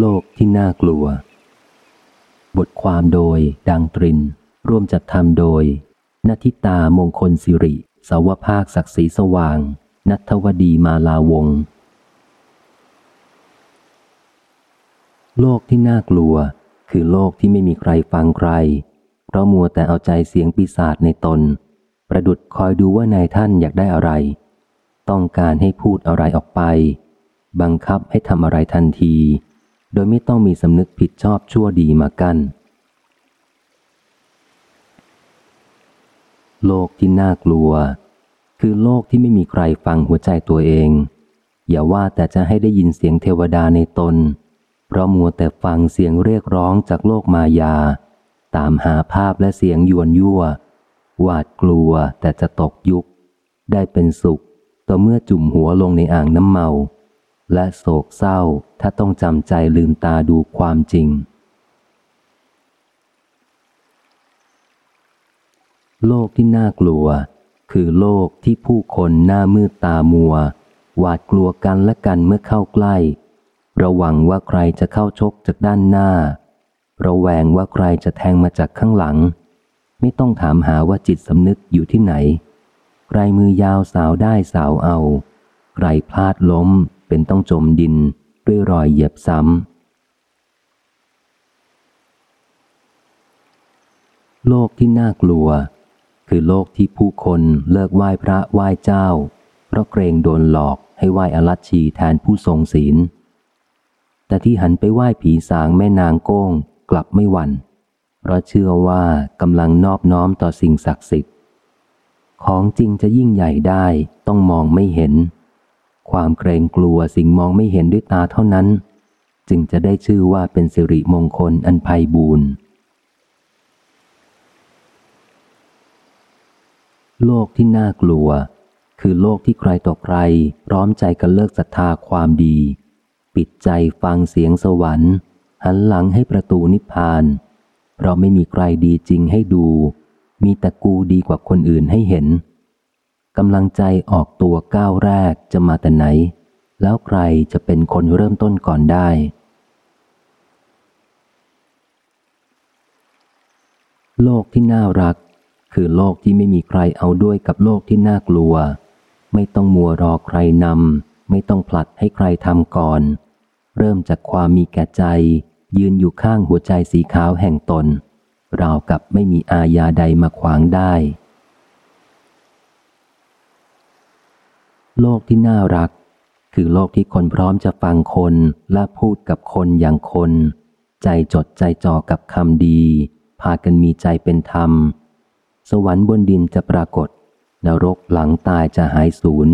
โลกที่น่ากลัว บทความโดยดังตริน ร่วมจัดทำโดยนัทิตามงคลสิริสาวภาคศักดิ์ศรีสว่าง นัทวดีมาลาวง โลกที่น่ากลัว คือโลกที่ไม่มีใครฟังใคร เพราะมัวแต่เอาใจเสียงปีศาจในตน ประดุดคอยดูว่านายท่านอยากได้อะไร ต้องการให้พูดอะไรออกไป บังคับให้ทำอะไรทันที โดยไม่ต้องมีสำนึกผิดชอบชั่วดีมากัน้นโลกที่น่ากลัว คือโลกที่ไม่มีใครฟังหัวใจตัวเอง อย่าว่าแต่จะให้ได้ยินเสียงเทวดาในตน เพราะมัวแต่ฟังเสียงเรียกร้องจากโลกมายา ตามหาภาพและเสียงยวนยั่วหวาดกลัวแต่จะตกยุค ได้เป็นสุขต่อเมื่อจุ่มหัวลงในอ่างน้ำเมา และโศกเศร้าถ้าต้องจำใจลืมตาดูความจริง โลกที่น่ากลัว คือโลกที่ผู้คนหน้ามืดตามัว หวาดกลัวกันและกันเมื่อเข้าใกล้ ระวังว่าใครจะเข้าชกจากด้านหน้า ระแวงว่าใครจะแทงมาจากข้างหลัง ไม่ต้องถามหาว่าจิตสำนึกอยู่ที่ไหนใครมือยาวสาวได้สาวเอา ใครพลาดล้ม เป็นต้องจมดินด้วยรอยเหยียบซ้ำ โลกที่น่ากลัว คือโลกที่ผู้คนเลิกไหว้พระไหว้เจ้า เพราะเกรงโดนหลอกให้ไหว้อรัชชีแทนผู้ทรงศีล แต่ที่หันไปไหว้ผีสางแม่นางโก้งกลับไม่หวัน่น เพราะเชื่อว่ากำลังนอบน้อมต่อสิ่งศักดิ์สิทธิ์ ของจริงจะยิ่งใหญ่ได้ต้องมองไม่เห็น ความเกรงกลัวสิ่งมองไม่เห็นด้วยตาเท่านั้น จึงจะได้ชื่อว่าเป็นสิริมงคลอันไพ่บูรณ์โลกที่น่ากลัว คือโลกที่ใครต่อใครพร้อมใจกันเลิกศรัทธาความดี ปิดใจฟังเสียงสวรรค์ หันหลังให้ประตูนิพพานเพราะไม่มีใครดีจริงให้ดู มีแต่กูดีกว่าคนอื่นให้เห็น กำลังใจออกตัวก้าวแรกจะมาแต่ไหน แล้วใครจะเป็นคนเริ่มต้นก่อนได้ โลกที่น่ารัก คือโลกที่ไม่มีใครเอาด้วยกับโลกที่น่ากลัว ไม่ต้องมัวรอใครนำไม่ต้องผลัดให้ใครทำก่อน เริ่มจากความมีแก่ใจ ยืนอยู่ข้างหัวใจสีขาวแห่งตนราวกับไม่มีอาญาใดมาขวางได้ โลกที่น่ารัก คือโลกที่คนพร้อมจะฟังคนและพูดกับคนอย่างคน ใจจดใจจ่อกับคำดี พากันมีใจเป็นธรรม สวรรค์บนดินจะปรากฏ นรกหลังตายจะหายสูญ